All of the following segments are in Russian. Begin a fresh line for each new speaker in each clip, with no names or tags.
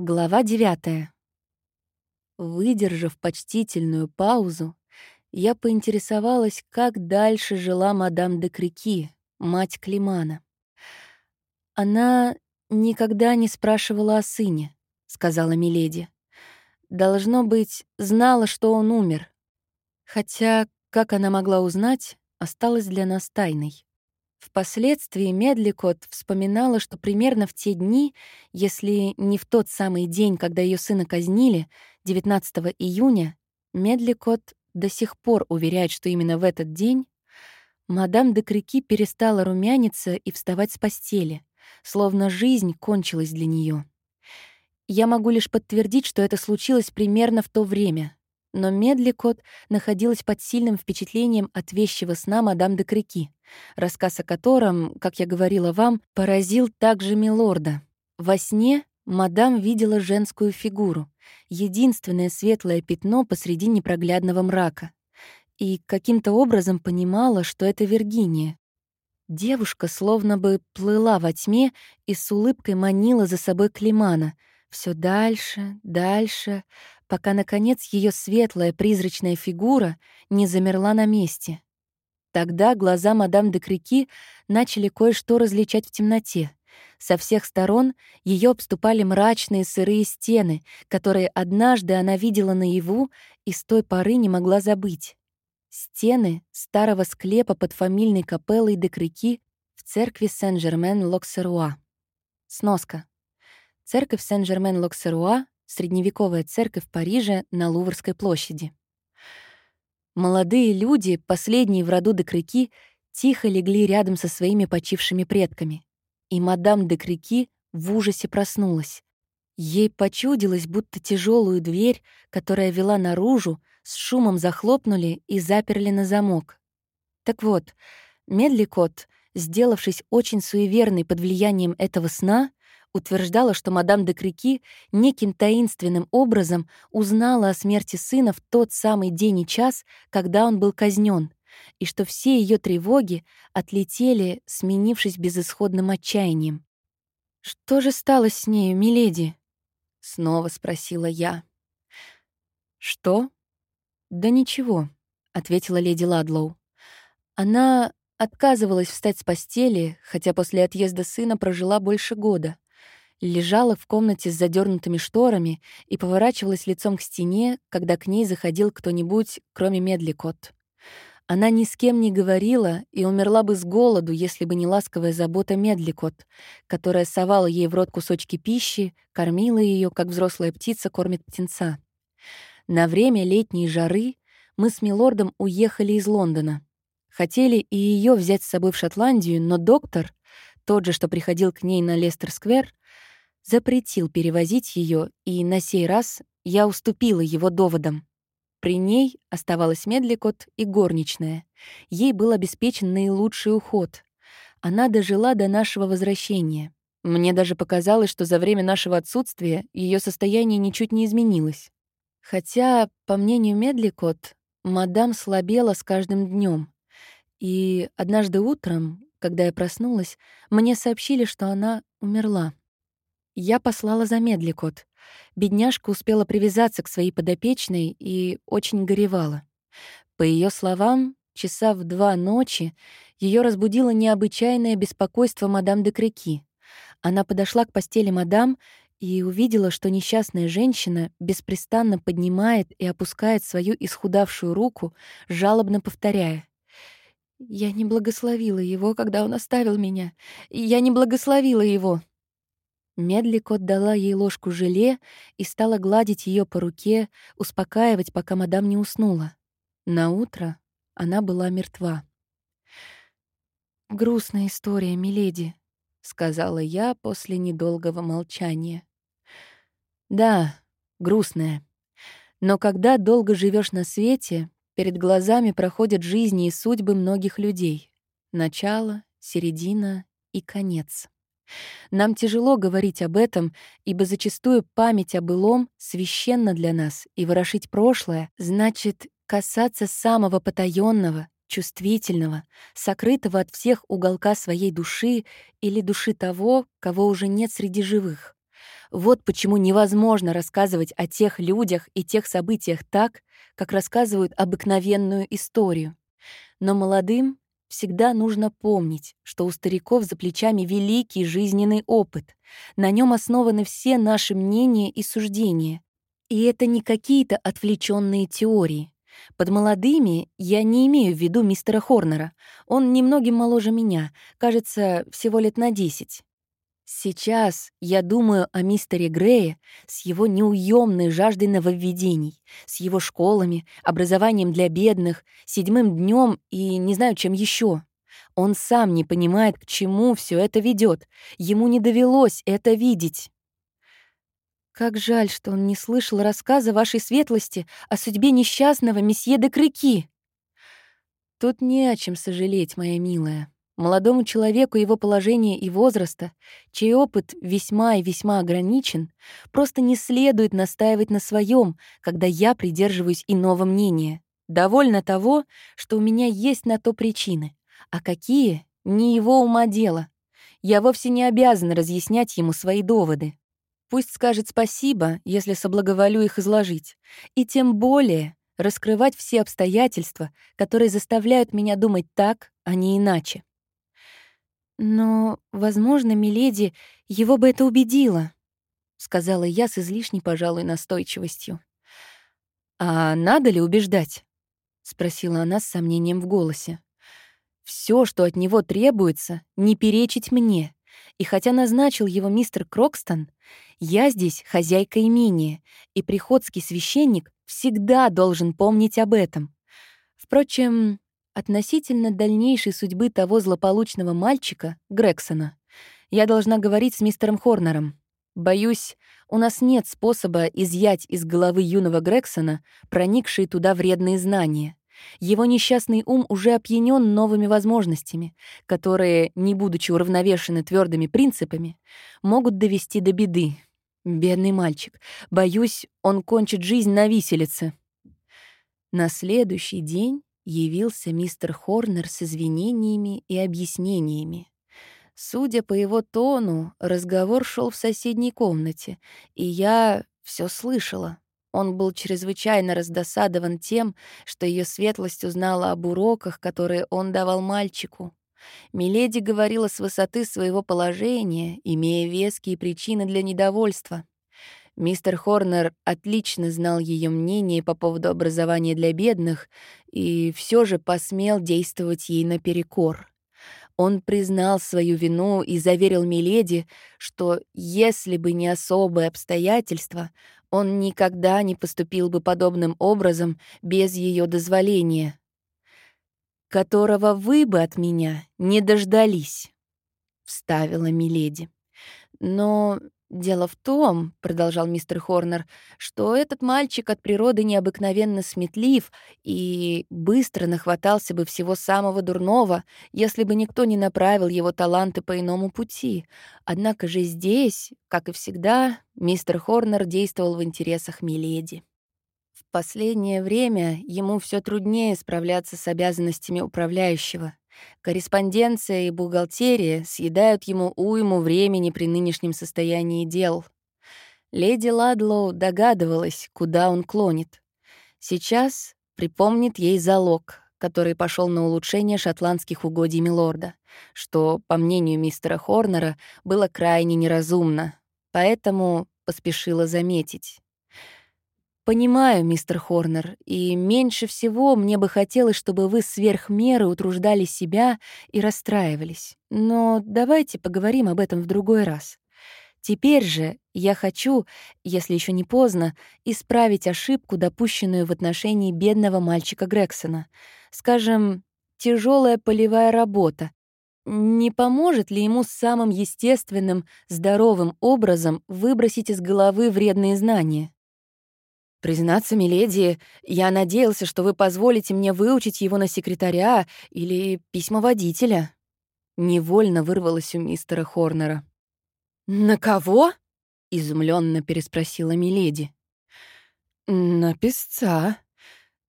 Глава девятая. Выдержав почтительную паузу, я поинтересовалась, как дальше жила мадам де Крики, мать Климана. «Она никогда не спрашивала о сыне», — сказала Миледи. «Должно быть, знала, что он умер. Хотя, как она могла узнать, осталось для нас тайной». Впоследствии Медликот вспоминала, что примерно в те дни, если не в тот самый день, когда ее сына казнили, 19 июня, Медликот до сих пор уверяет, что именно в этот день мадам де Крики перестала румяниться и вставать с постели, словно жизнь кончилась для нее. Я могу лишь подтвердить, что это случилось примерно в то время, но Медликот находилась под сильным впечатлением от вещего сна мадам де Крики, рассказ о котором, как я говорила вам, поразил также милорда. Во сне мадам видела женскую фигуру, единственное светлое пятно посреди непроглядного мрака, и каким-то образом понимала, что это Виргиния. Девушка словно бы плыла во тьме и с улыбкой манила за собой Климана, все дальше, дальше, пока, наконец, ее светлая призрачная фигура не замерла на месте. Тогда глаза мадам де Крики начали кое-что различать в темноте. Со всех сторон ее обступали мрачные сырые стены, которые однажды она видела наяву и с той поры не могла забыть. Стены старого склепа под фамильной капеллой де Крики в церкви Сен-Жермен-Локсеруа. Сноска. Церковь Сен-Жермен-Локсеруа — средневековая церковь в Париже на Луврской площади. Молодые люди, последние в роду де Крики, тихо легли рядом со своими почившими предками. И мадам де Крики в ужасе проснулась. Ей почудилось, будто тяжелую дверь, которая вела наружу, с шумом захлопнули и заперли на замок. Так вот, Медликот, сделавшись очень суеверной под влиянием этого сна, утверждала, что мадам де Крики неким таинственным образом узнала о смерти сына в тот самый день и час, когда он был казнен, и что все ее тревоги отлетели, сменившись безысходным отчаянием. «Что же стало с нею, миледи?» — снова спросила я. «Что?» «Да ничего», — ответила леди Ладлоу. Она отказывалась встать с постели, хотя после отъезда сына прожила больше года лежала в комнате с задернутыми шторами и поворачивалась лицом к стене, когда к ней заходил кто-нибудь, кроме Медликот. Она ни с кем не говорила и умерла бы с голоду, если бы не ласковая забота Медликот, которая совала ей в рот кусочки пищи, кормила ее, как взрослая птица кормит птенца. На время летней жары мы с Милордом уехали из Лондона. Хотели и ее взять с собой в Шотландию, но доктор, тот же, что приходил к ней на Лестер-сквер, запретил перевозить ее, и на сей раз я уступила его доводам. При ней оставалась Медликот и горничная. Ей был обеспечен наилучший уход. Она дожила до нашего возвращения. Мне даже показалось, что за время нашего отсутствия ее состояние ничуть не изменилось. Хотя, по мнению Медликот, мадам слабела с каждым днем. И однажды утром, когда я проснулась, мне сообщили, что она умерла. Я послала за Медликот. Бедняжка успела привязаться к своей подопечной и очень горевала. По ее словам, часа в два ночи ее разбудило необычайное беспокойство мадам де Крики. Она подошла к постели мадам и увидела, что несчастная женщина беспрестанно поднимает и опускает свою исхудавшую руку, жалобно повторяя. «Я не благословила его, когда он оставил меня. Я не благословила его». Медлик дала ей ложку желе и стала гладить ее по руке, успокаивать, пока мадам не уснула. На утро она была мертва. «Грустная история, миледи», — сказала я после недолгого молчания. «Да, грустная. Но когда долго живешь на свете, перед глазами проходят жизни и судьбы многих людей. Начало, середина и конец». Нам тяжело говорить об этом, ибо зачастую память о былом священна для нас, и ворошить прошлое значит касаться самого потаенного, чувствительного, сокрытого от всех уголка своей души или души того, кого уже нет среди живых. Вот почему невозможно рассказывать о тех людях и тех событиях так, как рассказывают обыкновенную историю. Но молодым всегда нужно помнить, что у стариков за плечами великий жизненный опыт. На нем основаны все наши мнения и суждения. И это не какие-то отвлеченные теории. Под молодыми я не имею в виду мистера Хорнера. Он немногим моложе меня, кажется, всего лет на десять. Сейчас я думаю о мистере Грее с его неуемной жаждой нововведений, с его школами, образованием для бедных, седьмым днем и не знаю чем еще. Он сам не понимает, к чему все это ведет. Ему не довелось это видеть. Как жаль, что он не слышал рассказа вашей светлости о судьбе несчастного месье де Крыки. Тут не о чем сожалеть, моя милая. Молодому человеку его положение и возраста, чей опыт весьма и весьма ограничен, просто не следует настаивать на своем, когда я придерживаюсь иного мнения. Довольно того, что у меня есть на то причины. А какие — не его ума дело. Я вовсе не обязан разъяснять ему свои доводы. Пусть скажет спасибо, если соблаговолю их изложить. И тем более раскрывать все обстоятельства, которые заставляют меня думать так, а не иначе. «Но, возможно, Миледи его бы это убедило», — сказала я с излишней, пожалуй, настойчивостью. «А надо ли убеждать?» — спросила она с сомнением в голосе. Все, что от него требуется, не перечить мне. И хотя назначил его мистер Крокстон, я здесь хозяйка имения, и приходский священник всегда должен помнить об этом. Впрочем, Относительно дальнейшей судьбы того злополучного мальчика, Грексона, я должна говорить с мистером Хорнером. Боюсь, у нас нет способа изъять из головы юного Грексона проникшие туда вредные знания. Его несчастный ум уже опьянен новыми возможностями, которые, не будучи уравновешены твердыми принципами, могут довести до беды. Бедный мальчик. Боюсь, он кончит жизнь на виселице. На следующий день явился мистер Хорнер с извинениями и объяснениями. Судя по его тону, разговор шел в соседней комнате, и я все слышала. Он был чрезвычайно раздосадован тем, что ее светлость узнала об уроках, которые он давал мальчику. Миледи говорила с высоты своего положения, имея веские причины для недовольства. Мистер Хорнер отлично знал ее мнение по поводу образования для бедных и все же посмел действовать ей наперекор. Он признал свою вину и заверил Миледи, что если бы не особые обстоятельства, он никогда не поступил бы подобным образом без ее дозволения, которого вы бы от меня не дождались, — вставила Миледи. Но «Дело в том, — продолжал мистер Хорнер, — что этот мальчик от природы необыкновенно сметлив и быстро нахватался бы всего самого дурного, если бы никто не направил его таланты по иному пути. Однако же здесь, как и всегда, мистер Хорнер действовал в интересах Миледи. В последнее время ему все труднее справляться с обязанностями управляющего. Корреспонденция и бухгалтерия съедают ему уйму времени при нынешнем состоянии дел. Леди Ладлоу догадывалась, куда он клонит. Сейчас припомнит ей залог, который пошел на улучшение шотландских угодий Милорда, что, по мнению мистера Хорнера, было крайне неразумно, поэтому поспешила заметить. «Понимаю, мистер Хорнер, и меньше всего мне бы хотелось, чтобы вы сверх меры утруждали себя и расстраивались. Но давайте поговорим об этом в другой раз. Теперь же я хочу, если еще не поздно, исправить ошибку, допущенную в отношении бедного мальчика Грексона. Скажем, тяжелая полевая работа. Не поможет ли ему самым естественным, здоровым образом выбросить из головы вредные знания? «Признаться, миледи, я надеялся, что вы позволите мне выучить его на секретаря или письмоводителя». Невольно вырвалось у мистера Хорнера. «На кого?» — изумленно переспросила миледи. «На писца.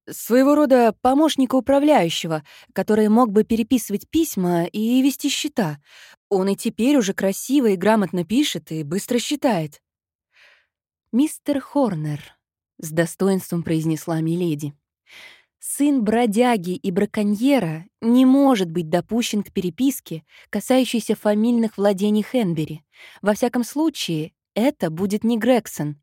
Своего рода помощника управляющего, который мог бы переписывать письма и вести счета. Он и теперь уже красиво и грамотно пишет и быстро считает». «Мистер Хорнер», — с достоинством произнесла Миледи, «сын бродяги и браконьера не может быть допущен к переписке, касающейся фамильных владений Хенбери. Во всяком случае, это будет не Грегсон,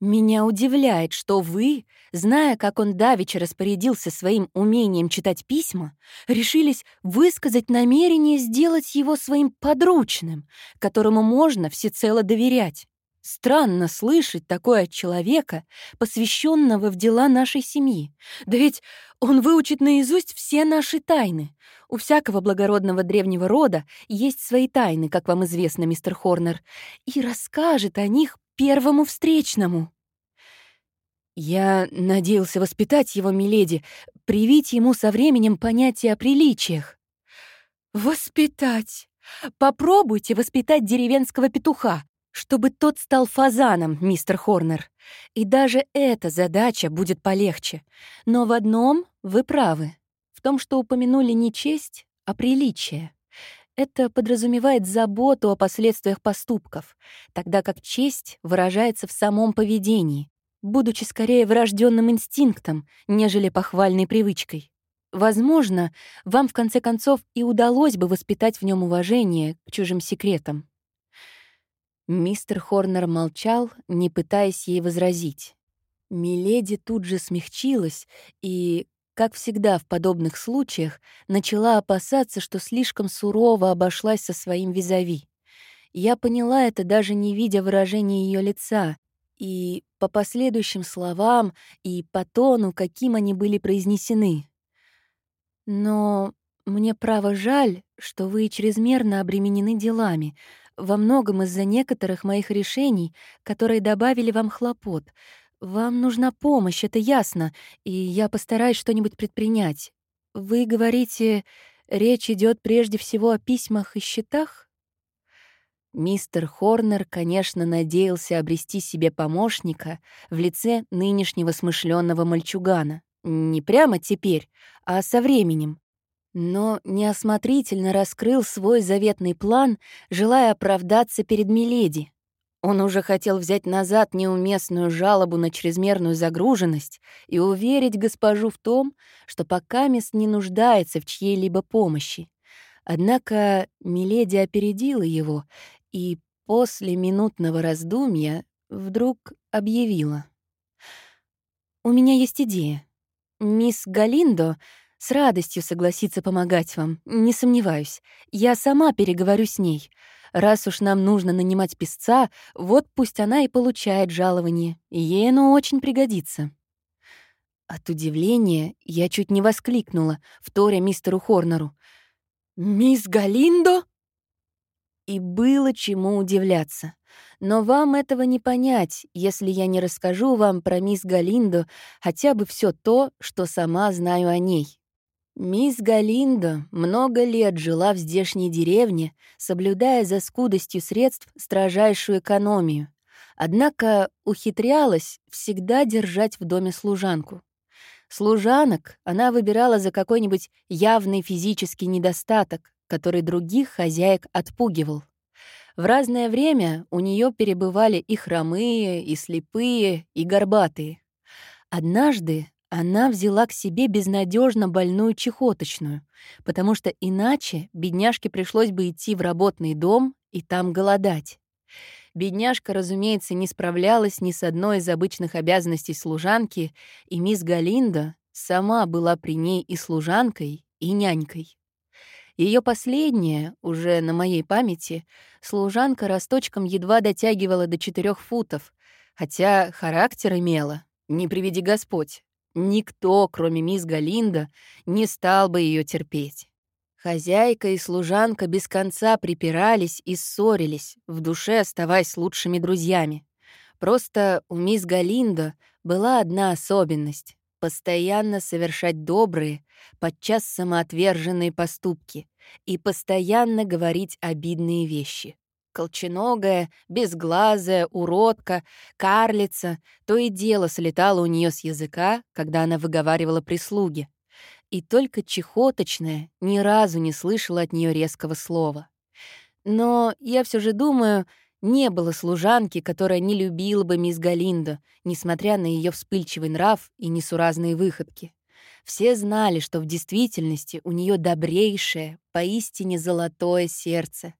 меня удивляет, что вы, зная, как он давеча распорядился своим умением читать письма, решились высказать намерение сделать его своим подручным, которому можно всецело доверять. Странно слышать такое от человека, посвященного в дела нашей семьи. Да ведь он выучит наизусть все наши тайны. У всякого благородного древнего рода есть свои тайны, как вам известно, мистер Хорнер, и расскажет о них первому встречному. Я надеялся воспитать его, миледи, привить ему со временем понятие о приличиях. Воспитать? Попробуйте воспитать деревенского петуха, чтобы тот стал фазаном, мистер Хорнер. И даже эта задача будет полегче. Но в одном вы правы. В том, что упомянули не честь, а приличие. Это подразумевает заботу о последствиях поступков, тогда как честь выражается в самом поведении, будучи скорее врожденным инстинктом, нежели похвальной привычкой. Возможно, вам в конце концов и удалось бы воспитать в нем уважение к чужим секретам. Мистер Хорнер молчал, не пытаясь ей возразить. Миледи тут же смягчилась и, как всегда в подобных случаях, начала опасаться, что слишком сурово обошлась со своим визави. Я поняла это, даже не видя выражения ее лица, и по последующим словам, и по тону, каким они были произнесены. Но мне право жаль, что вы чрезмерно обременены делами, во многом из-за некоторых моих решений, которые добавили вам хлопот, «Вам нужна помощь, это ясно, и я постараюсь что-нибудь предпринять. Вы говорите, речь идет прежде всего о письмах и счетах?» Мистер Хорнер, конечно, надеялся обрести себе помощника в лице нынешнего смышленного мальчугана. Не прямо теперь, а со временем. Но неосмотрительно раскрыл свой заветный план, желая оправдаться перед Миледи. Он уже хотел взять назад неуместную жалобу на чрезмерную загруженность и уверить госпожу в том, что пока мест не нуждается в чьей-либо помощи. Однако Миледи опередила его и после минутного раздумья вдруг объявила. «У меня есть идея. Мисс Галиндо с радостью согласится помогать вам, не сомневаюсь. Я сама переговорю с ней. Раз уж нам нужно нанимать песца, вот пусть она и получает жалование, ей оно очень пригодится». От удивления я чуть не воскликнула, вторя мистеру Хорнеру. «Мисс Галиндо?» И было чему удивляться. Но вам этого не понять, если я не расскажу вам про мисс Галиндо хотя бы все то, что сама знаю о ней. Мисс Галиндо много лет жила в здешней деревне, соблюдая за скудостью средств строжайшую экономию. Однако ухитрялась всегда держать в доме служанку. Служанок она выбирала за какой-нибудь явный физический недостаток, который других хозяек отпугивал. В разное время у нее перебывали и хромые, и слепые, и горбатые. Однажды она взяла к себе безнадежно больную чехоточную, потому что иначе бедняжке пришлось бы идти в работный дом и там голодать. Бедняжка, разумеется, не справлялась ни с одной из обычных обязанностей служанки, и мисс Галинда сама была при ней и служанкой, и нянькой. Ее последняя, уже на моей памяти, служанка росточком едва дотягивала до четырех футов, хотя характер имела, не приведи Господь. Никто, кроме мисс Галинда, не стал бы ее терпеть. Хозяйка и служанка без конца припирались и ссорились, в душе оставаясь лучшими друзьями. Просто у мисс Галинда была одна особенность — постоянно совершать добрые, подчас самоотверженные поступки и постоянно говорить обидные вещи колченогая, безглазая, уродка, карлица, то и дело слетала у нее с языка, когда она выговаривала прислуги. И только чехоточная ни разу не слышала от нее резкого слова. Но я все же думаю, Не было служанки, которая не любила бы мисс Галинду, несмотря на ее вспыльчивый нрав и несуразные выходки. Все знали, что в действительности у нее добрейшее, поистине золотое сердце.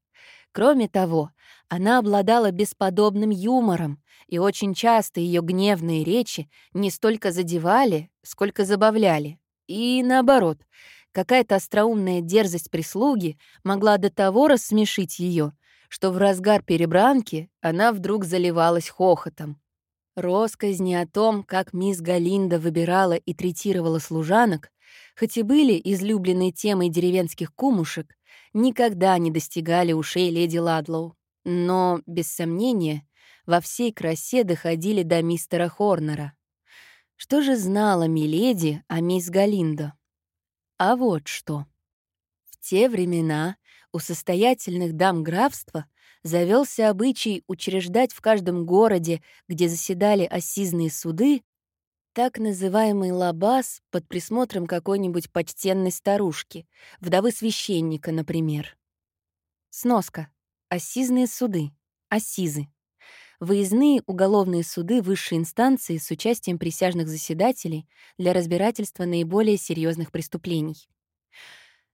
Кроме того, она обладала бесподобным юмором, и очень часто ее гневные речи не столько задевали, сколько забавляли. И наоборот, какая-то остроумная дерзость прислуги могла до того рассмешить ее, что в разгар перебранки она вдруг заливалась хохотом. Росказни о том, как мисс Галинда выбирала и третировала служанок, хоть и были излюбленной темой деревенских кумушек, никогда не достигали ушей леди Ладлоу. Но, без сомнения, во всей красе доходили до мистера Хорнера. Что же знала миледи о мисс Галиндо? А вот что. В те времена у состоятельных дам графства завелся обычай учреждать в каждом городе, где заседали осизные суды, так называемый лабаз под присмотром какой-нибудь почтенной старушки, вдовы священника, например. Сноска. Осизные суды. Осизы. Выездные уголовные суды высшей инстанции с участием присяжных заседателей для разбирательства наиболее серьезных преступлений.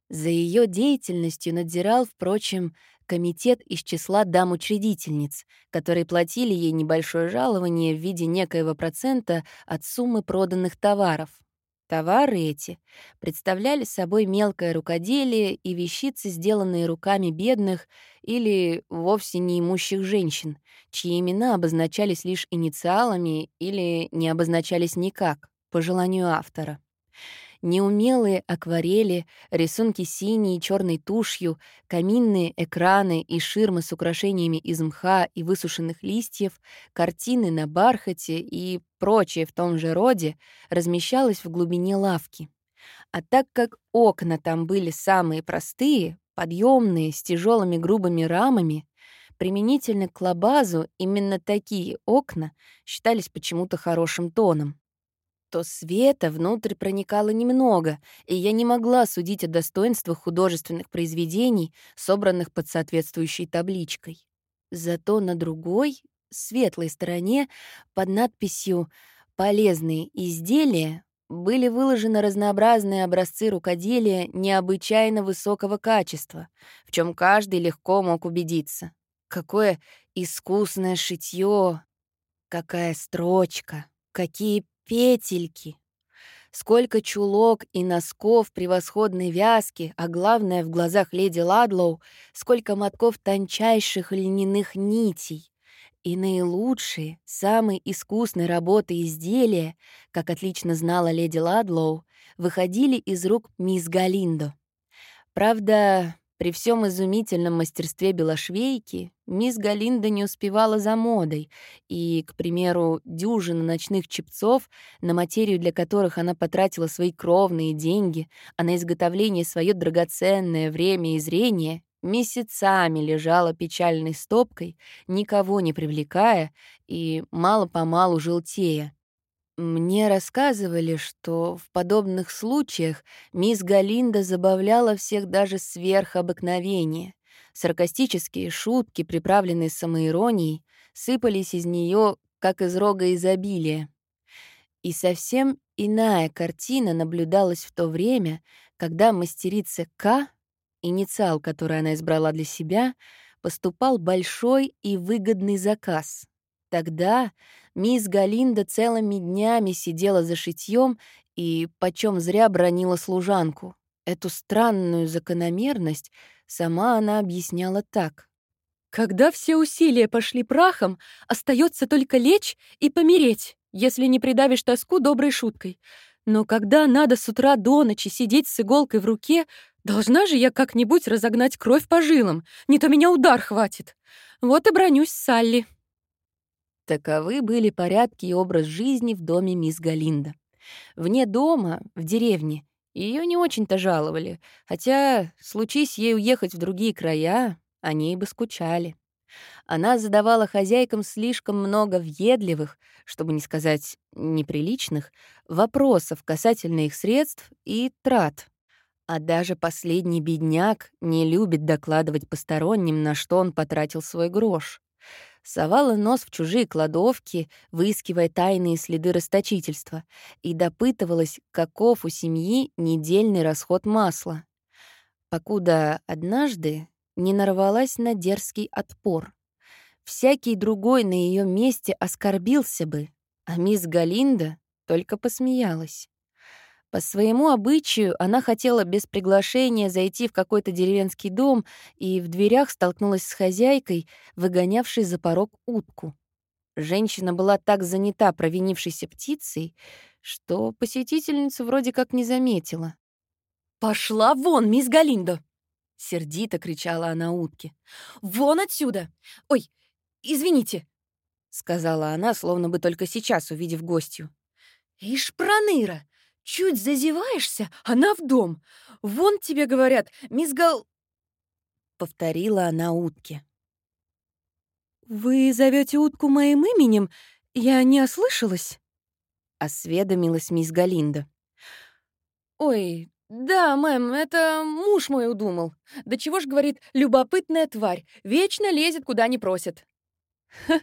За ее деятельностью надзирал, впрочем, комитет из числа дам-учредительниц, которые платили ей небольшое жалование в виде некоего процента от суммы проданных товаров. Товары эти представляли собой мелкое рукоделие и вещицы, сделанные руками бедных или вовсе неимущих женщин, чьи имена обозначались лишь инициалами или не обозначались никак, по желанию автора. Неумелые акварели, рисунки синей и черной тушью, каминные экраны и ширмы с украшениями из мха и высушенных листьев, картины на бархате и прочее в том же роде размещалось в глубине лавки. А так как окна там были самые простые, подъемные, с тяжелыми грубыми рамами, применительно к лабазу именно такие окна считались почему-то хорошим тоном то света внутрь проникало немного, и я не могла судить о достоинствах художественных произведений, собранных под соответствующей табличкой. Зато на другой, светлой стороне, под надписью «Полезные изделия» были выложены разнообразные образцы рукоделия необычайно высокого качества, в чем каждый легко мог убедиться. Какое искусное шитье, какая строчка, какие петельки. Сколько чулок и носков превосходной вязки, а главное, в глазах леди Ладлоу, сколько мотков тончайших льняных нитей. И наилучшие, самые искусные работы изделия, как отлично знала леди Ладлоу, выходили из рук мисс Галиндо. Правда, при всем изумительном мастерстве белошвейки мисс Галинда не успевала за модой, и, к примеру, дюжина ночных чепцов, на материю для которых она потратила свои кровные деньги, а на изготовление свое драгоценное время и зрение, месяцами лежала печальной стопкой, никого не привлекая и мало-помалу желтея. Мне рассказывали, что в подобных случаях мисс Галинда забавляла всех даже сверх обыкновения. Саркастические шутки, приправленные самоиронией, сыпались из нее, как из рога изобилия. И совсем иная картина наблюдалась в то время, когда мастерица К, инициал, который она избрала для себя, поступал большой и выгодный заказ. Тогда мисс Галинда целыми днями сидела за шитьем и почем зря бронила служанку. Эту странную закономерность сама она объясняла так. «Когда все усилия пошли прахом, остается только лечь и помереть, если не придавишь тоску доброй шуткой. Но когда надо с утра до ночи сидеть с иголкой в руке, должна же я как-нибудь разогнать кровь по жилам, не то меня удар хватит. Вот и бронюсь с Салли». Таковы были порядки и образ жизни в доме мисс Галинда. Вне дома, в деревне, ее не очень-то жаловали, хотя, случись ей уехать в другие края, они бы скучали. Она задавала хозяйкам слишком много въедливых, чтобы не сказать неприличных, вопросов касательно их средств и трат. А даже последний бедняк не любит докладывать посторонним, на что он потратил свой грош. Совала нос в чужие кладовки, выискивая тайные следы расточительства, и допытывалась, каков у семьи недельный расход масла. Покуда однажды не нарвалась на дерзкий отпор. Всякий другой на ее месте оскорбился бы, а мисс Галинда только посмеялась. По своему обычаю она хотела без приглашения зайти в какой-то деревенский дом и в дверях столкнулась с хозяйкой, выгонявшей за порог утку. Женщина была так занята провинившейся птицей, что посетительницу вроде как не заметила.
«Пошла вон, мисс Галиндо!» — сердито кричала она утке. «Вон отсюда! Ой, извините!» — сказала она, словно бы только сейчас увидев гостью. «Ишь, проныра! Чуть зазеваешься, она в дом. Вон тебе говорят, мисс Гал...» Повторила она утке.
«Вы зовете утку моим именем? Я не ослышалась?»
Осведомилась мисс Галинда. «Ой, да, мэм, это муж мой удумал. Да чего ж, говорит, любопытная тварь, вечно лезет, куда не просит».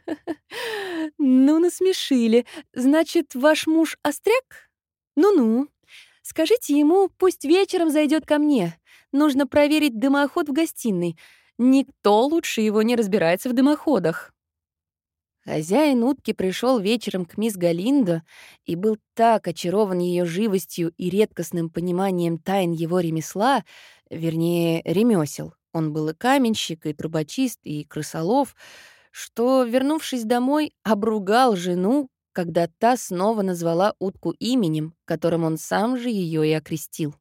«Ну, насмешили. Значит, ваш муж остряк?» «Ну-ну. Скажите ему, пусть вечером зайдет ко мне. Нужно проверить дымоход в гостиной. Никто лучше его не разбирается в дымоходах».
Хозяин утки пришел вечером к мисс Галиндо и был так очарован ее живостью и редкостным пониманием тайн его ремесла, вернее, ремесел. Он был и каменщик, и трубочист, и крысолов, что, вернувшись домой, обругал жену когда та снова назвала утку именем, которым он сам же ее и окрестил.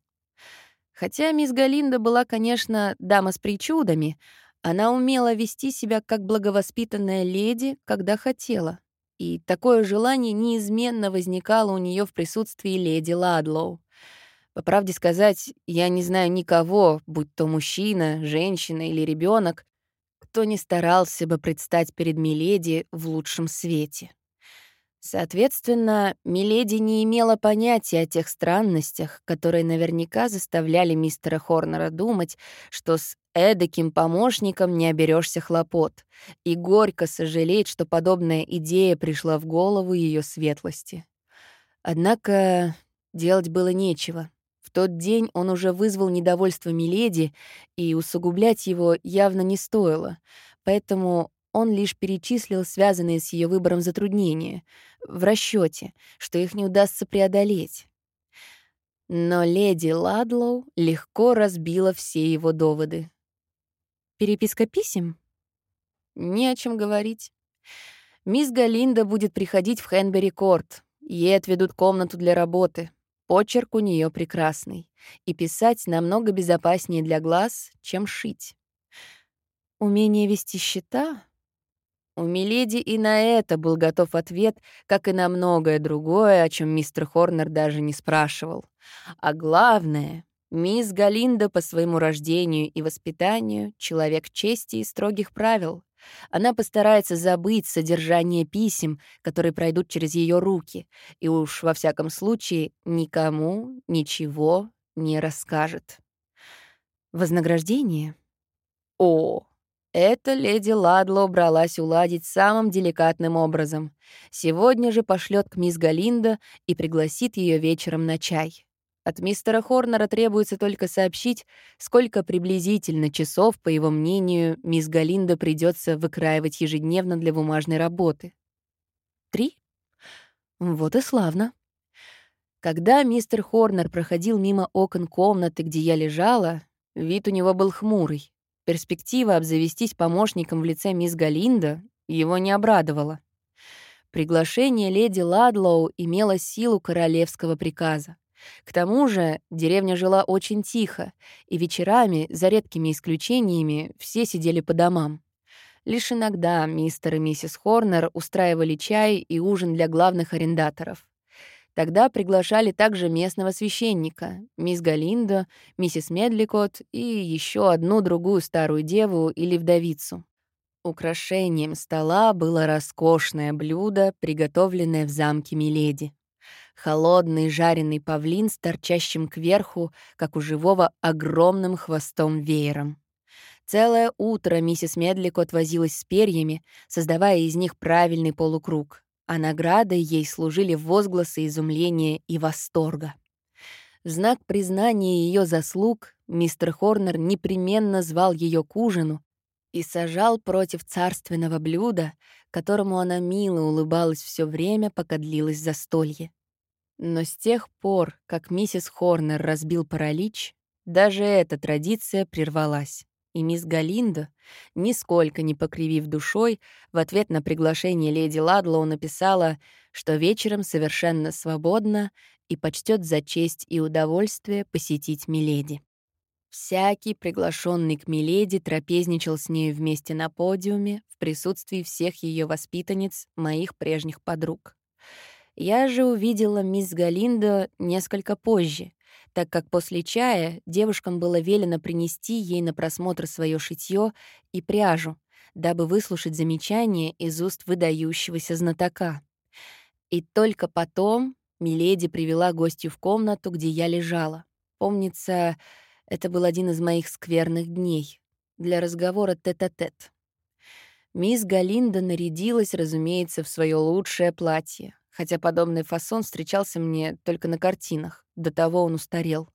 Хотя мисс Галинда была, конечно, дама с причудами, она умела вести себя как благовоспитанная леди, когда хотела. И такое желание неизменно возникало у нее в присутствии леди Ладлоу. По правде сказать, я не знаю никого, будь то мужчина, женщина или ребенок, кто не старался бы предстать перед Миледи в лучшем свете. Соответственно, Миледи не имела понятия о тех странностях, которые наверняка заставляли мистера Хорнера думать, что с эдаким помощником не оберешься хлопот, и горько сожалеть, что подобная идея пришла в голову ее светлости. Однако делать было нечего. В тот день он уже вызвал недовольство Миледи, и усугублять его явно не стоило, поэтому он лишь перечислил связанные с ее выбором затруднения, в расчете, что их не удастся преодолеть. Но леди Ладлоу легко разбила все его доводы.
«Переписка писем?»
«Не о чем говорить. Мисс Галинда будет приходить в Хенбери-Корт. Ей отведут комнату для работы. Почерк у нее прекрасный. И писать намного безопаснее для глаз, чем шить.
Умение вести счета
у Миледи и на это был готов ответ, как и на многое другое, о чем мистер Хорнер даже не спрашивал. А главное, мисс Галинда по своему рождению и воспитанию — человек чести и строгих правил. Она постарается забыть содержание писем, которые пройдут через ее руки, и уж во всяком случае никому ничего не расскажет.
Вознаграждение?
О, это леди Ладло бралась уладить самым деликатным образом. Сегодня же пошлет к мисс Галинда и пригласит ее вечером на чай. От мистера Хорнера требуется только сообщить, сколько приблизительно часов, по его мнению, мисс Галинда придется выкраивать ежедневно для бумажной работы.
Три? Вот и славно.
Когда мистер Хорнер проходил мимо окон комнаты, где я лежала, вид у него был хмурый. Перспектива обзавестись помощником в лице мисс Галинда его не обрадовала. Приглашение леди Ладлоу имело силу королевского приказа. К тому же деревня жила очень тихо, и вечерами, за редкими исключениями, все сидели по домам. Лишь иногда мистер и миссис Хорнер устраивали чай и ужин для главных арендаторов. Тогда приглашали также местного священника, мисс Галиндо, миссис Медликот и еще одну другую старую деву или вдовицу. Украшением стола было роскошное блюдо, приготовленное в замке Миледи. Холодный жареный павлин с торчащим кверху, как у живого, огромным хвостом веером. Целое утро миссис Медликот возилась с перьями, создавая из них правильный полукруг, а наградой ей служили возгласы изумления и восторга. Знак признания ее заслуг мистер Хорнер непременно звал ее к ужину и сажал против царственного блюда, которому она мило улыбалась все время, пока длилось застолье. Но с тех пор, как миссис Хорнер разбил паралич, даже эта традиция прервалась. И мисс Галинда, нисколько не покривив душой, в ответ на приглашение леди Ладлоу написала, что вечером совершенно свободна и почтет за честь и удовольствие посетить Миледи. Всякий, приглашенный к Миледи, трапезничал с нею вместе на подиуме в присутствии всех ее воспитанниц, моих прежних подруг. Я же увидела мисс Галинду несколько позже, так как после чая девушкам было велено принести ей на просмотр свое шитье и пряжу, дабы выслушать замечания из уст выдающегося знатока. И только потом Миледи привела гостью в комнату, где я лежала. Помнится, это был один из моих скверных дней для разговора тет-а-тет. -тет. Мисс Галинда нарядилась, разумеется, в свое лучшее платье, хотя подобный фасон встречался мне только на картинах, до того он устарел.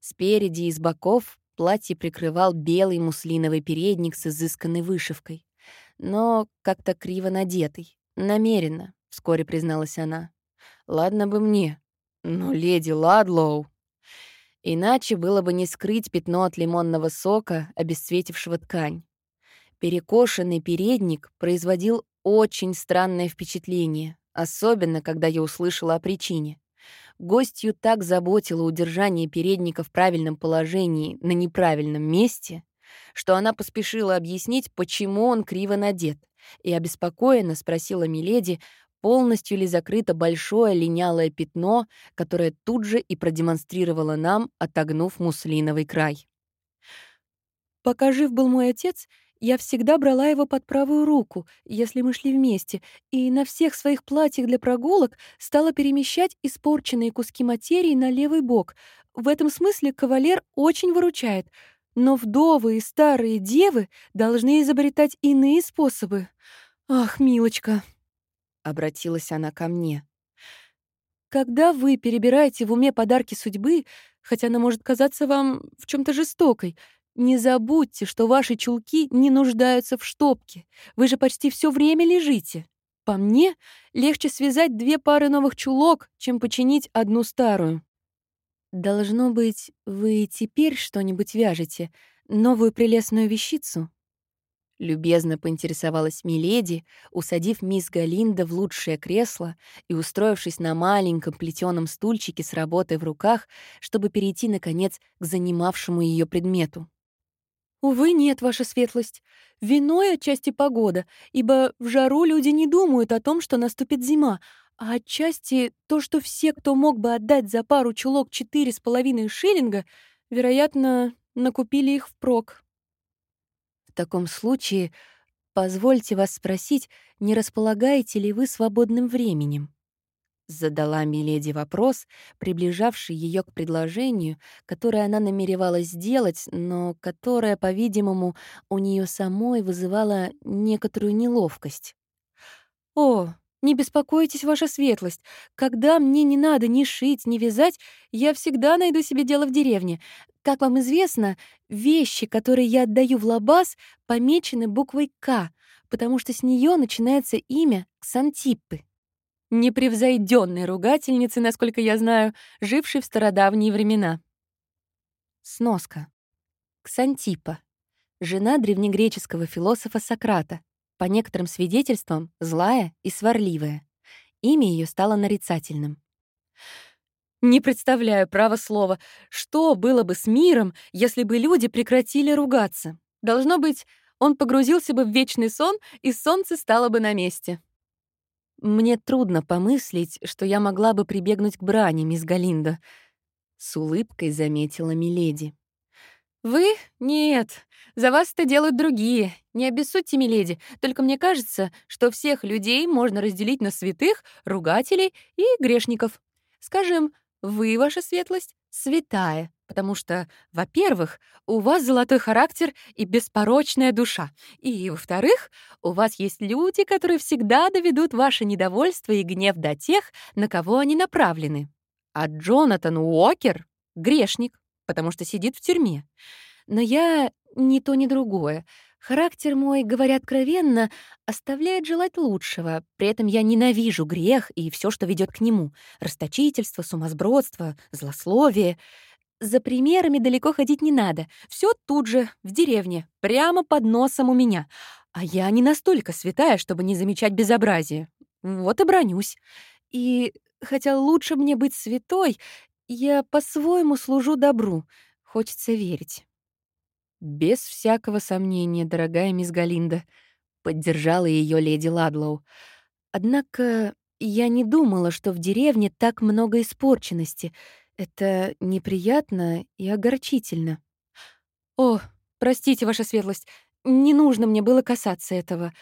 Спереди и с боков платье прикрывал белый муслиновый передник с изысканной вышивкой, но как-то криво надетый, намеренно, вскоре призналась она. Ладно бы мне, но леди Ладлоу... Иначе было бы не скрыть пятно от лимонного сока, обесцветившего ткань. Перекошенный передник производил очень странное впечатление, особенно когда я услышала о причине. Гостью так заботило удержание передника в правильном положении на неправильном месте, что она поспешила объяснить, почему он криво надет, и обеспокоенно спросила Миледи, полностью ли закрыто большое линялое пятно, которое тут же и продемонстрировало нам, отогнув муслиновый край.
«Пока жив был мой отец, я всегда брала его под правую руку, если мы шли вместе, и на всех своих платьях для прогулок стала перемещать испорченные куски материи на левый бок. В этом смысле кавалер очень выручает. Но вдовы и старые девы должны изобретать иные способы. Ах, милочка!»
Обратилась она ко мне.
Когда вы перебираете в уме подарки судьбы, хотя она может казаться вам в чем то жестокой, не забудьте, что ваши чулки не нуждаются в штопке. Вы же почти все время лежите. По мне, легче связать две пары новых чулок, чем починить одну старую. Должно быть, вы теперь что-нибудь вяжете, новую прелестную вещицу?
Любезно поинтересовалась Миледи, усадив мисс Галинда в лучшее кресло и устроившись на маленьком плетеном стульчике с работой в руках, чтобы перейти, наконец, к занимавшему ее предмету.
«Увы, нет, ваша светлость. Виной отчасти погода, ибо в жару люди не думают о том, что наступит зима, а отчасти то, что все, кто мог бы отдать за пару чулок четыре с половиной шиллинга, вероятно, накупили их впрок».
В таком случае позвольте вас спросить, не располагаете ли вы свободным временем? Задала Миледи вопрос, приближавший ее к предложению, которое она намеревалась сделать, но которое, по-видимому, у нее самой вызывало некоторую неловкость.
«О, не беспокойтесь, ваша светлость. Когда мне не надо ни шить, ни вязать, я всегда найду себе дело в деревне. Как вам известно, вещи, которые я отдаю в лабаз, помечены буквой «К», потому что с нее начинается имя Ксантиппы. Непревзойденной ругательницы, насколько я знаю, жившей в стародавние времена.
Сноска. Ксантипа. Жена древнегреческого философа Сократа. По некоторым свидетельствам, злая и сварливая. Имя ее стало нарицательным.
Не представляю, право слова, что было бы с миром, если бы люди прекратили ругаться. Должно быть, он погрузился бы в вечный сон, и солнце стало бы на месте.
Мне трудно помыслить, что я могла бы прибегнуть к брани, мисс Галинда. С улыбкой заметила Миледи.
«Вы? Нет. За вас это делают другие. Не обессудьте, миледи. Только мне кажется, что всех людей можно разделить на святых, ругателей и грешников. Скажем, вы, ваша светлость, святая,
Потому что, во-первых, у вас золотой характер и беспорочная душа. И, во-вторых, у вас есть люди, которые всегда доведут ваше недовольство и гнев до тех, на кого они направлены. А Джонатан Уокер — грешник, потому что сидит в тюрьме. Но я ни то, ни другое. Характер мой, говоря откровенно, оставляет желать лучшего. При этом я ненавижу грех и все, что ведет к нему. Расточительство, сумасбродство, злословие. За примерами далеко ходить не надо. Все тут же, в деревне, прямо под носом у меня. А я не настолько святая, чтобы не замечать безобразие. Вот и бронюсь. И хотя лучше мне быть святой, я по-своему служу добру. Хочется верить. «Без всякого сомнения, дорогая мисс Галинда», — поддержала ее леди Ладлоу. «Однако я не думала, что в деревне так много испорченности. Это неприятно и огорчительно». «О, простите, ваша светлость, не нужно мне было касаться этого.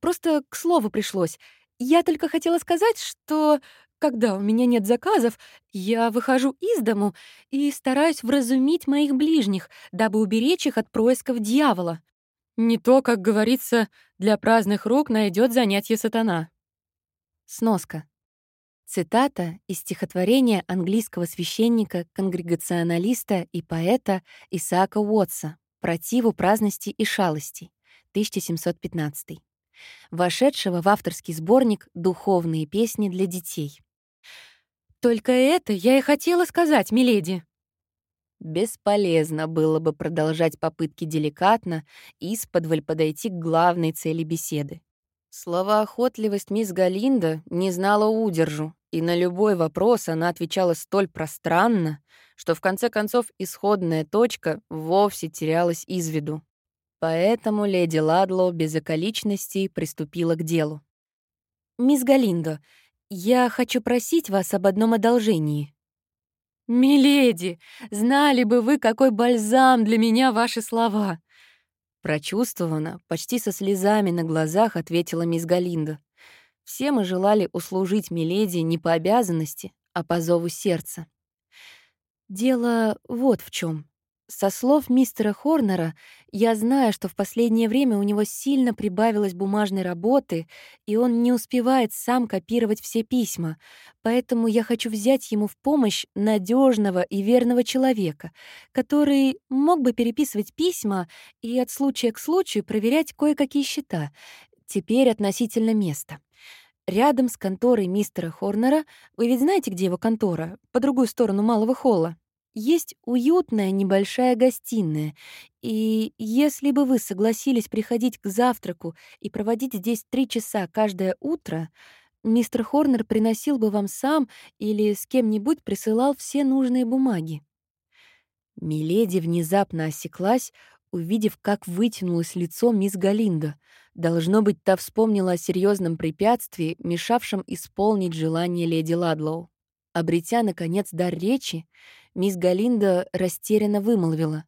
Просто к слову пришлось. Я только хотела сказать, что когда у меня нет заказов, я выхожу из дому и стараюсь вразумить моих ближних, дабы уберечь их от происков дьявола. Не то, как говорится, для праздных рук найдет занятие сатана. Сноска. Цитата из стихотворения английского священника, конгрегационалиста и поэта Исаака Уотса «Противу праздности и шалости», 1715 вошедшего в авторский сборник «Духовные песни для детей». «Только это я и хотела сказать, миледи». Бесполезно было бы продолжать попытки деликатно и исподволь подойти к главной цели беседы. Словоохотливость мисс Галинда не знала удержу, и на любой вопрос она отвечала столь пространно, что в конце концов исходная точка вовсе терялась из виду. Поэтому леди Ладлоу без околичностей приступила к делу. «Мисс Галиндо, я хочу просить вас об одном одолжении». «Миледи, знали бы вы, какой бальзам для меня ваши слова!» Прочувствована, почти со слезами на глазах ответила мисс Галинда. Все мы желали услужить Миледи не по обязанности, а по зову сердца. Дело вот в чем. Со слов мистера Хорнера, я знаю, что в последнее время у него сильно прибавилось бумажной работы, и он не успевает сам копировать все письма, поэтому я хочу взять ему в помощь надежного и верного человека, который мог бы переписывать письма и от случая к случаю проверять кое-какие счета, теперь относительно места. Рядом с конторой мистера Хорнера, вы ведь знаете, где его контора, по другую сторону малого холла? Есть уютная небольшая гостиная, и если бы вы согласились приходить к завтраку и проводить здесь три часа каждое утро, мистер Хорнер приносил бы вам сам или с кем-нибудь присылал все нужные бумаги. Миледи внезапно осеклась, увидев, как вытянулось лицо мисс Галинда. Должно быть, та вспомнила о серьезном препятствии, мешавшем исполнить желание леди Ладлоу. Обретя, наконец, дар речи, Мисс Галинда растерянно вымолвила.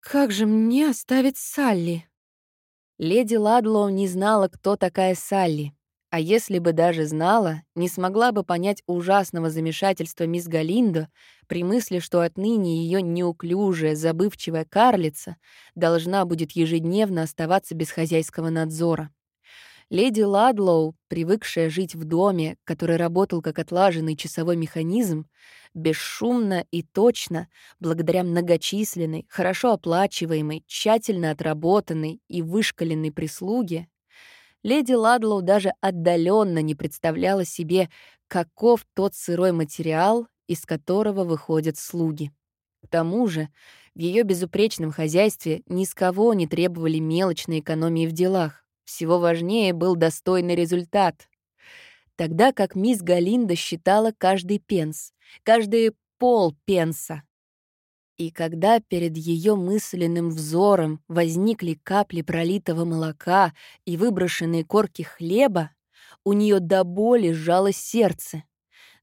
«Как же мне оставить Салли?» Леди Ладлоу не знала, кто такая Салли, а если бы даже знала, не смогла бы понять ужасного замешательства мисс Галинда при мысли, что отныне ее неуклюжая, забывчивая карлица должна будет ежедневно оставаться без хозяйского надзора. Леди Ладлоу, привыкшая жить в доме, который работал как отлаженный часовой механизм, бесшумно и точно, благодаря многочисленной, хорошо оплачиваемой, тщательно отработанной и вышкаленной прислуге, леди Ладлоу даже отдаленно не представляла себе, каков тот сырой материал, из которого выходят слуги. К тому же в ее безупречном хозяйстве ни с кого не требовали мелочной экономии в делах. Всего важнее был достойный результат. Тогда как мисс Галинда считала каждый пенс, каждый пол пенса. И когда перед ее мысленным взором возникли капли пролитого молока и выброшенные корки хлеба, у нее до боли сжалось сердце.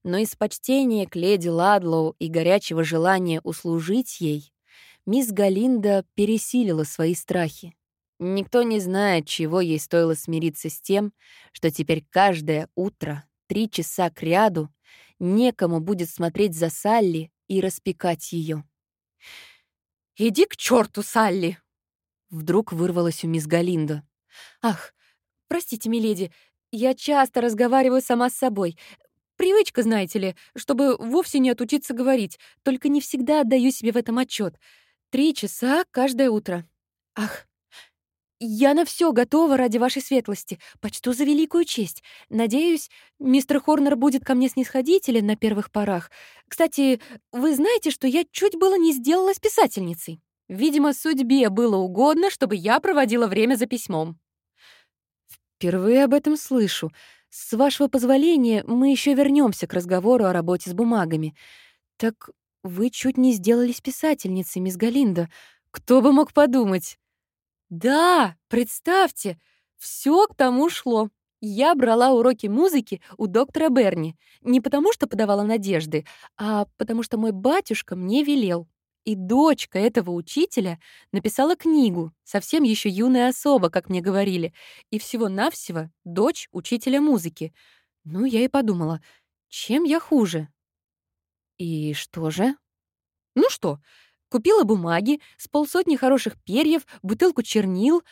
Но из почтения к леди Ладлоу и горячего желания услужить ей, мисс Галинда пересилила свои страхи. Никто не знает, чего ей стоило смириться с тем, что теперь каждое утро, три часа к ряду, некому будет смотреть за Салли и распекать ее. «Иди к черту, Салли!» Вдруг вырвалась у мисс Галинда. «Ах, простите, миледи, я часто разговариваю сама с собой. Привычка, знаете ли, чтобы вовсе не отучиться говорить, только не всегда отдаю себе в этом отчет. Три часа каждое утро. Ах, я на все готова ради вашей светлости. Почту за великую честь. Надеюсь, мистер Хорнер будет ко мне снисходителен на первых порах. Кстати, вы знаете, что я чуть было не сделалась писательницей. Видимо, судьбе было угодно, чтобы я проводила время за письмом.
Впервые об этом слышу. С вашего позволения, мы еще вернемся к разговору о работе с бумагами. Так вы чуть не сделались писательницей, мисс Галинда. Кто бы мог подумать?
Да, представьте, все к тому шло. Я брала уроки музыки у доктора Берни. Не потому, что подавала надежды, а потому что мой батюшка мне велел. И дочка этого учителя написала книгу, совсем еще юная особа, как мне говорили, и всего-навсего дочь учителя музыки. Ну, я и подумала, чем я хуже?
И что же?
Ну что, купила бумаги, с полсотни хороших перьев, бутылку чернил.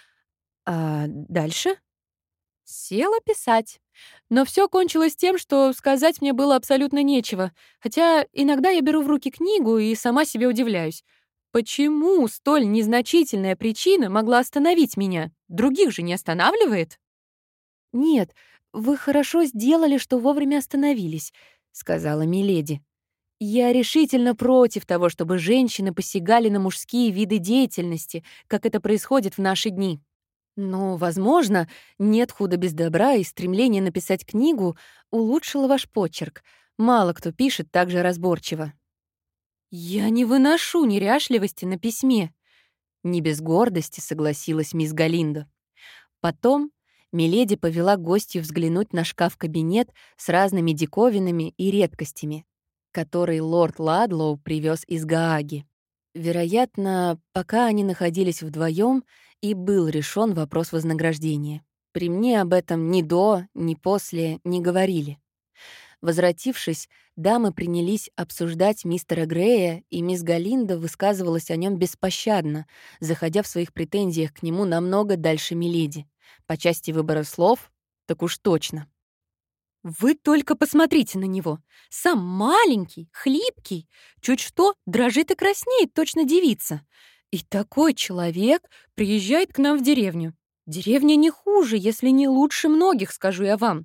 А дальше? Села писать. Но все кончилось тем, что сказать мне было абсолютно нечего, хотя иногда я беру в руки книгу и сама себе удивляюсь. Почему столь незначительная причина могла остановить меня? Других же не останавливает?
«Нет, вы хорошо сделали, что вовремя остановились», — сказала Миледи. «Я решительно против того, чтобы женщины посягали на мужские виды деятельности, как это происходит в наши дни. Но, возможно, нет худа без добра, и стремление написать книгу улучшило ваш почерк. Мало кто пишет так же разборчиво.
«Я не выношу неряшливости на письме», —
не без гордости согласилась мисс Галинда. Потом Миледи повела гостью взглянуть на шкаф-кабинет с разными диковинами и редкостями, который лорд Ладлоу привез из Гааги. Вероятно, пока они находились вдвоем, и был решен вопрос вознаграждения. При мне об этом ни до, ни после не говорили. Возвратившись, дамы принялись обсуждать мистера Грея, и мисс Галинда высказывалась о нем беспощадно, заходя в своих претензиях к нему намного дальше Миледи. По части выбора слов, так уж точно.
«Вы только посмотрите на него! Сам маленький, хлипкий, чуть что дрожит и краснеет, точно девица. И такой человек приезжает к нам в деревню. Деревня не хуже, если не лучше многих, скажу я вам.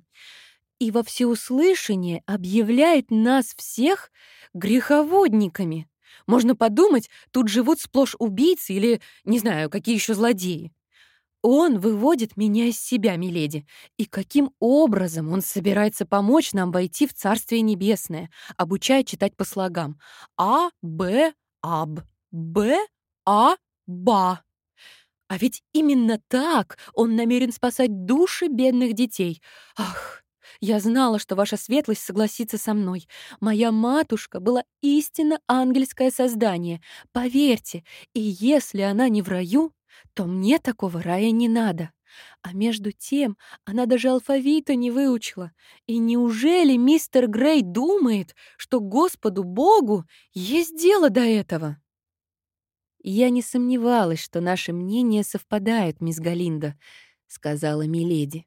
И во всеуслышание объявляет нас всех греховодниками. Можно подумать, тут живут сплошь убийцы или, не знаю, какие еще злодеи. Он выводит меня из себя, миледи. И каким образом он собирается помочь нам войти в Царствие Небесное, обучая читать по слогам А, Б, Аб, Б, а ба. А ведь именно так он намерен спасать души бедных детей. Ах, я знала, что ваша светлость согласится со мной. Моя матушка была истинно ангельское создание. Поверьте, и если она не в раю, то мне такого рая не надо. А между тем она даже алфавита не выучила. И неужели мистер Грей думает, что Господу Богу есть дело до этого?
«Я не сомневалась, что наши мнения совпадают, мисс Галинда», — сказала Миледи.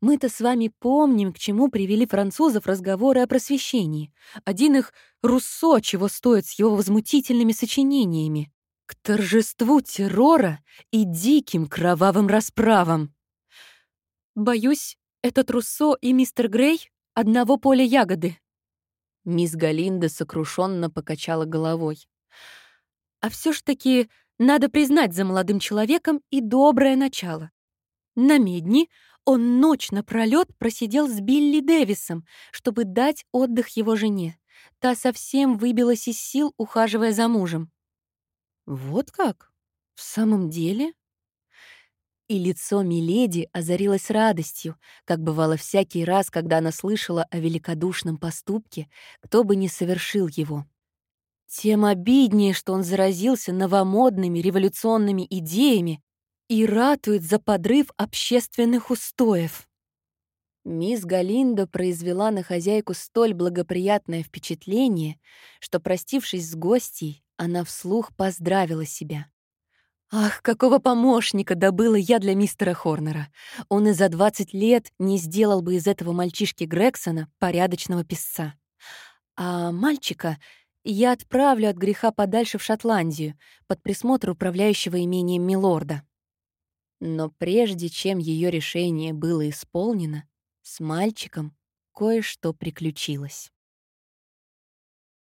«Мы-то с вами помним, к чему привели французов разговоры о просвещении. Один их Руссо чего стоит с его возмутительными сочинениями. К торжеству террора и диким кровавым расправам».
«Боюсь, этот Руссо и мистер Грей одного поля ягоды».
Мисс Галинда сокрушенно покачала головой.
А все ж таки надо признать за молодым человеком и доброе начало. На медни он ночь напролёт просидел с Билли Дэвисом, чтобы дать отдых его жене. Та совсем выбилась из сил, ухаживая за мужем.
«Вот как? В самом деле?» И лицо Миледи озарилось радостью, как бывало всякий раз, когда она слышала о великодушном поступке, кто бы ни совершил его. Тем обиднее, что он заразился новомодными революционными идеями и ратует за подрыв общественных устоев. Мисс Галинда произвела на хозяйку столь благоприятное впечатление, что, простившись с гостьей, Она вслух поздравила себя. Ах, какого помощника добыла я для мистера Хорнера. Он и за 20 лет не сделал бы из этого мальчишки Грексона порядочного писца. А мальчика я отправлю от греха подальше в Шотландию под присмотр управляющего имением Милорда. Но прежде чем ее решение было исполнено, с мальчиком кое-что приключилось.